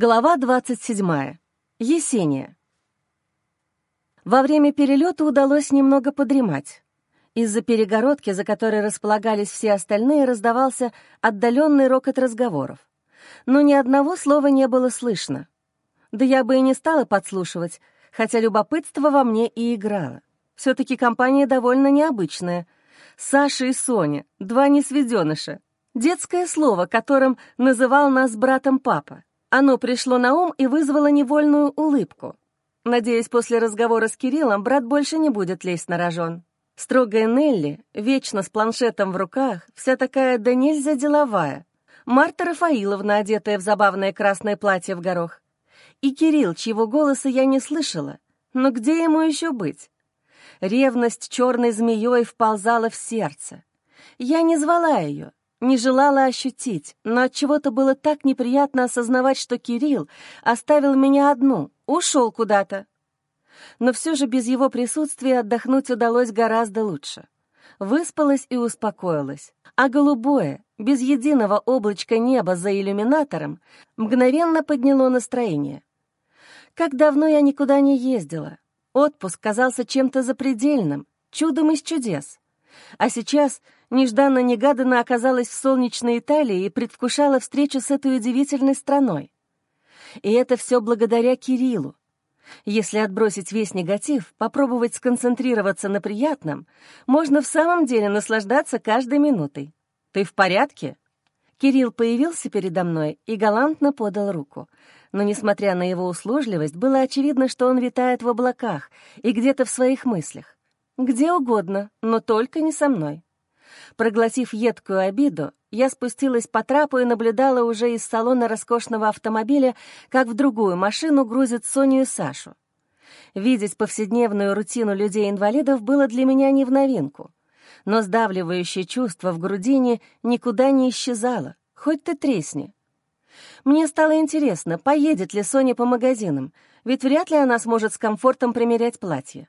Глава 27. Есения. Во время перелета удалось немного подремать. Из-за перегородки, за которой располагались все остальные, раздавался отдаленный рокот разговоров. Но ни одного слова не было слышно. Да я бы и не стала подслушивать, хотя любопытство во мне и играло. Все-таки компания довольно необычная. Саша и Соня, два несведеныша. Детское слово, которым называл нас братом папа. Оно пришло на ум и вызвало невольную улыбку. Надеюсь, после разговора с Кириллом брат больше не будет лезть на рожон. Строгая Нелли, вечно с планшетом в руках, вся такая да нельзя деловая. Марта Рафаиловна, одетая в забавное красное платье в горох. И Кирилл, чьего голоса я не слышала. Но где ему еще быть? Ревность черной змеей вползала в сердце. Я не звала ее, не желала ощутить, но от чего то было так неприятно осознавать, что Кирилл оставил меня одну, ушел куда-то. Но все же без его присутствия отдохнуть удалось гораздо лучше. Выспалась и успокоилась, а голубое, без единого облачка неба за иллюминатором, мгновенно подняло настроение. Как давно я никуда не ездила. Отпуск казался чем-то запредельным, чудом из чудес. А сейчас нежданно-негаданно оказалась в солнечной Италии и предвкушала встречу с этой удивительной страной. И это все благодаря Кириллу. Если отбросить весь негатив, попробовать сконцентрироваться на приятном, можно в самом деле наслаждаться каждой минутой. «Ты в порядке?» Кирилл появился передо мной и галантно подал руку. Но, несмотря на его услужливость, было очевидно, что он витает в облаках и где-то в своих мыслях. Где угодно, но только не со мной. Проглотив едкую обиду, я спустилась по трапу и наблюдала уже из салона роскошного автомобиля, как в другую машину грузят Соню и Сашу. Видеть повседневную рутину людей-инвалидов было для меня не в новинку. Но сдавливающее чувство в грудине никуда не исчезало, хоть ты тресни. Мне стало интересно, поедет ли Соня по магазинам, ведь вряд ли она сможет с комфортом примерять платье.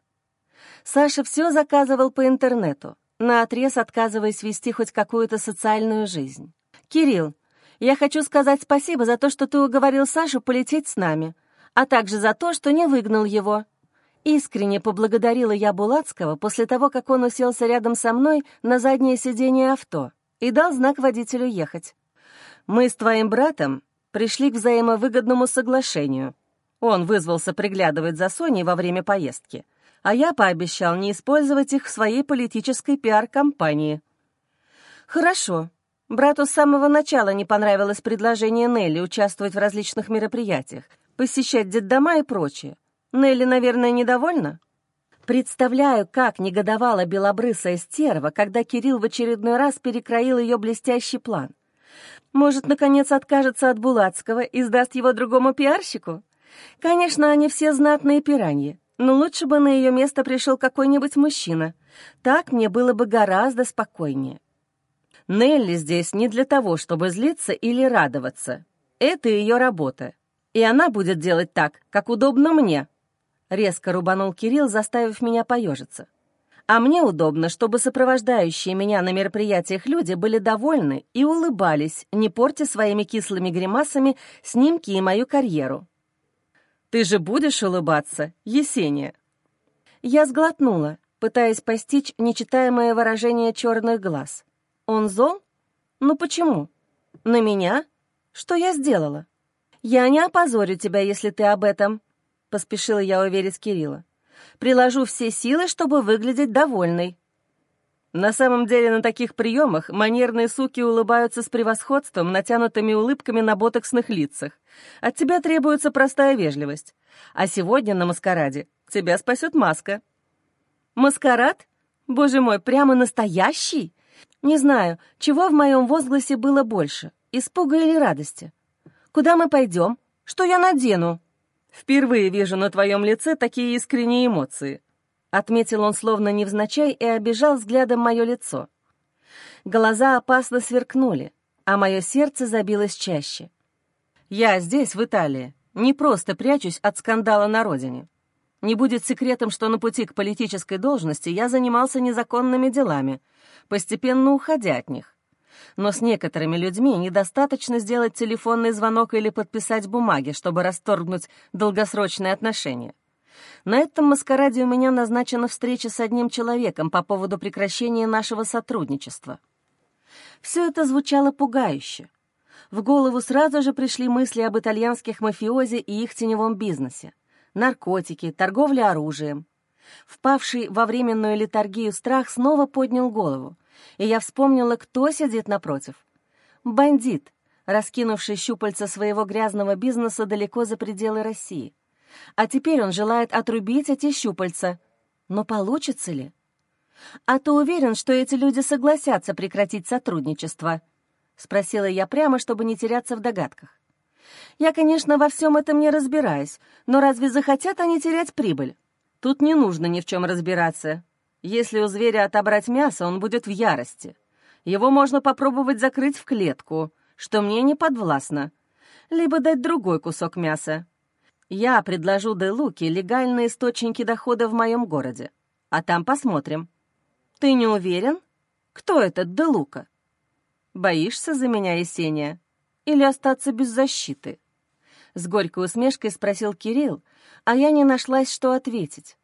Саша все заказывал по интернету, наотрез отказываясь вести хоть какую-то социальную жизнь. «Кирилл, я хочу сказать спасибо за то, что ты уговорил Сашу полететь с нами, а также за то, что не выгнал его». Искренне поблагодарила я Булацкого после того, как он уселся рядом со мной на заднее сиденье авто и дал знак водителю ехать. «Мы с твоим братом пришли к взаимовыгодному соглашению. Он вызвался приглядывать за Соней во время поездки — а я пообещал не использовать их в своей политической пиар-компании. Хорошо. Брату с самого начала не понравилось предложение Нелли участвовать в различных мероприятиях, посещать детдома и прочее. Нелли, наверное, недовольна? Представляю, как негодовала белобрысая стерва, когда Кирилл в очередной раз перекроил ее блестящий план. Может, наконец откажется от Булацкого и сдаст его другому пиарщику? Конечно, они все знатные пираньи, но лучше бы на ее место пришел какой-нибудь мужчина. Так мне было бы гораздо спокойнее. Нелли здесь не для того, чтобы злиться или радоваться. Это ее работа. И она будет делать так, как удобно мне. Резко рубанул Кирилл, заставив меня поежиться. А мне удобно, чтобы сопровождающие меня на мероприятиях люди были довольны и улыбались, не портя своими кислыми гримасами снимки и мою карьеру. Ты же будешь улыбаться, Есения?» Я сглотнула, пытаясь постичь нечитаемое выражение черных глаз. «Он зол? Ну почему? На меня? Что я сделала? Я не опозорю тебя, если ты об этом», — поспешила я уверить Кирилла. «Приложу все силы, чтобы выглядеть довольной». На самом деле на таких приемах манерные суки улыбаются с превосходством, натянутыми улыбками на ботоксных лицах. От тебя требуется простая вежливость. А сегодня на маскараде тебя спасет маска. Маскарад? Боже мой, прямо настоящий? Не знаю, чего в моем возгласе было больше, испуга или радости. Куда мы пойдем? Что я надену? Впервые вижу на твоем лице такие искренние эмоции. Отметил он словно невзначай и обижал взглядом мое лицо. Глаза опасно сверкнули, а мое сердце забилось чаще. Я здесь, в Италии, не просто прячусь от скандала на родине. Не будет секретом, что на пути к политической должности я занимался незаконными делами, постепенно уходя от них. Но с некоторыми людьми недостаточно сделать телефонный звонок или подписать бумаги, чтобы расторгнуть долгосрочные отношения. На этом маскараде у меня назначена встреча с одним человеком по поводу прекращения нашего сотрудничества. Все это звучало пугающе. В голову сразу же пришли мысли об итальянских мафиози и их теневом бизнесе. Наркотики, торговля оружием. Впавший во временную литургию страх снова поднял голову, и я вспомнила, кто сидит напротив. Бандит, раскинувший щупальца своего грязного бизнеса далеко за пределы России. А теперь он желает отрубить эти щупальца. Но получится ли? «А ты уверен, что эти люди согласятся прекратить сотрудничество?» — спросила я прямо, чтобы не теряться в догадках. «Я, конечно, во всем этом не разбираюсь, но разве захотят они терять прибыль? Тут не нужно ни в чем разбираться. Если у зверя отобрать мясо, он будет в ярости. Его можно попробовать закрыть в клетку, что мне не подвластно, либо дать другой кусок мяса. Я предложу Де Луке легальные источники дохода в моем городе, а там посмотрим. Ты не уверен? Кто этот Де Лука? Боишься за меня, Есения? Или остаться без защиты?» С горькой усмешкой спросил Кирилл, а я не нашлась, что ответить.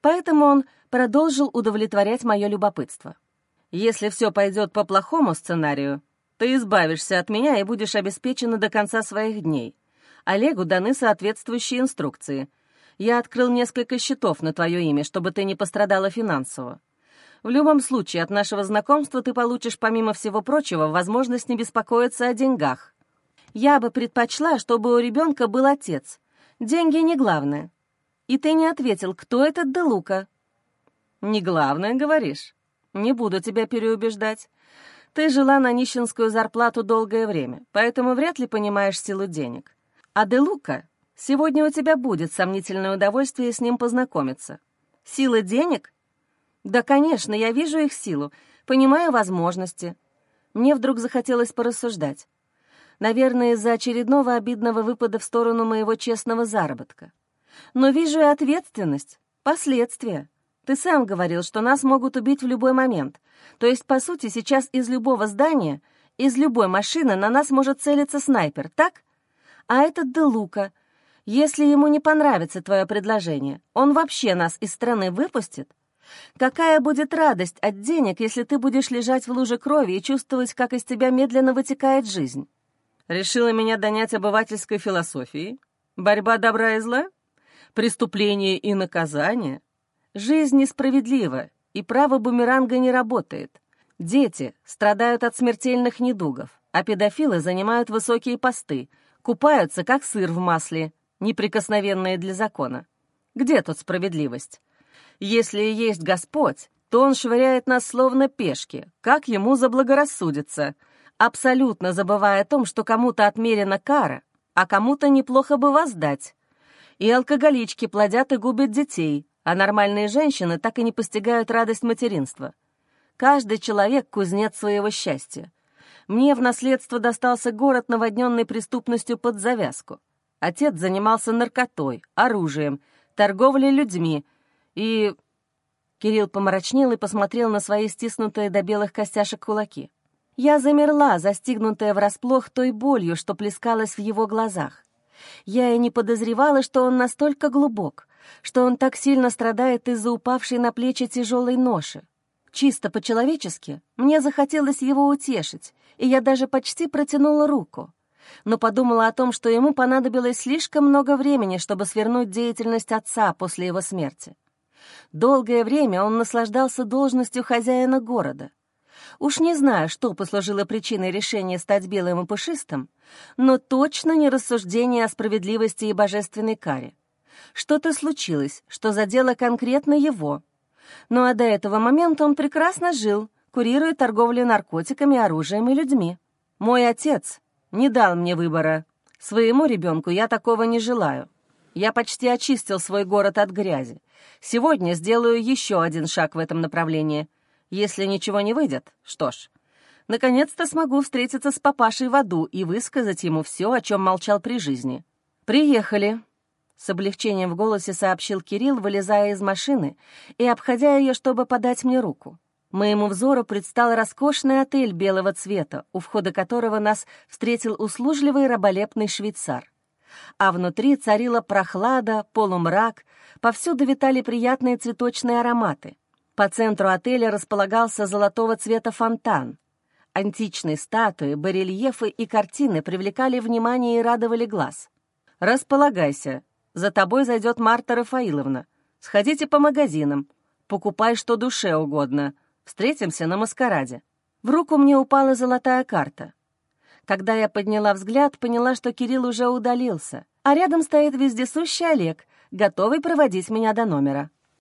Поэтому он продолжил удовлетворять мое любопытство. «Если все пойдет по плохому сценарию, ты избавишься от меня и будешь обеспечена до конца своих дней. Олегу даны соответствующие инструкции. Я открыл несколько счетов на твое имя, чтобы ты не пострадала финансово. В любом случае, от нашего знакомства ты получишь, помимо всего прочего, возможность не беспокоиться о деньгах. Я бы предпочла, чтобы у ребенка был отец. Деньги не главное. И ты не ответил, кто этот Делука. Не главное, говоришь. Не буду тебя переубеждать. Ты жила на нищенскую зарплату долгое время, поэтому вряд ли понимаешь силу денег. А Делука, сегодня у тебя будет сомнительное удовольствие с ним познакомиться. Сила денег — да, конечно, я вижу их силу, понимаю возможности. Мне вдруг захотелось порассуждать. Наверное, из-за очередного обидного выпада в сторону моего честного заработка. Но вижу и ответственность, последствия. Ты сам говорил, что нас могут убить в любой момент. То есть, по сути, сейчас из любого здания, из любой машины на нас может целиться снайпер, так? А этот Делука, если ему не понравится твое предложение, он вообще нас из страны выпустит? Какая будет радость от денег, если ты будешь лежать в луже крови и чувствовать, как из тебя медленно вытекает жизнь? Решила меня донять обывательской философией? Борьба добра и зла? Преступление и наказание? Жизнь несправедлива, и право бумеранга не работает. Дети страдают от смертельных недугов, а педофилы занимают высокие посты, купаются, как сыр в масле, неприкосновенные для закона. Где тут справедливость? Если есть Господь, то Он швыряет нас словно пешки, как Ему заблагорассудится, абсолютно забывая о том, что кому-то отмерена кара, а кому-то неплохо бы воздать. И алкоголички плодят и губят детей, а нормальные женщины так и не постигают радость материнства. Каждый человек — кузнец своего счастья. Мне в наследство достался город, наводненный преступностью под завязку. Отец занимался наркотой, оружием, торговлей людьми — и...» Кирилл помрачнел и посмотрел на свои стиснутые до белых костяшек кулаки. Я замерла, застигнутая врасплох той болью, что плескалась в его глазах. Я и не подозревала, что он настолько глубок, что он так сильно страдает из-за упавшей на плечи тяжелой ноши. Чисто по-человечески мне захотелось его утешить, и я даже почти протянула руку. Но подумала о том, что ему понадобилось слишком много времени, чтобы свернуть деятельность отца после его смерти. Долгое время он наслаждался должностью хозяина города. Уж не знаю, что послужило причиной решения стать белым и пушистым, но точно не рассуждение о справедливости и божественной каре. Что-то случилось, что задело конкретно его. Ну а до этого момента он прекрасно жил, курируя торговлю наркотиками, оружием и людьми. Мой отец не дал мне выбора. Своему ребенку я такого не желаю. Я почти очистил свой город от грязи. Сегодня сделаю еще один шаг в этом направлении. Если ничего не выйдет, что ж, наконец-то смогу встретиться с папашей в аду и высказать ему все, о чем молчал при жизни. «Приехали», — с облегчением в голосе сообщил Кирилл, вылезая из машины и обходя ее, чтобы подать мне руку. Моему взору предстал роскошный отель белого цвета, у входа которого нас встретил услужливый раболепный швейцар. А внутри царила прохлада, полумрак, повсюду витали приятные цветочные ароматы. По центру отеля располагался золотого цвета фонтан. Античные статуи, барельефы и картины привлекали внимание и радовали глаз. «Располагайся. За тобой зайдет Марта Рафаиловна. Сходите по магазинам. Покупай, что душе угодно. Встретимся на маскараде». В руку мне упала золотая карта. Когда я подняла взгляд, поняла, что Кирилл уже удалился, а рядом стоит вездесущий Олег, готовый проводить меня до номера.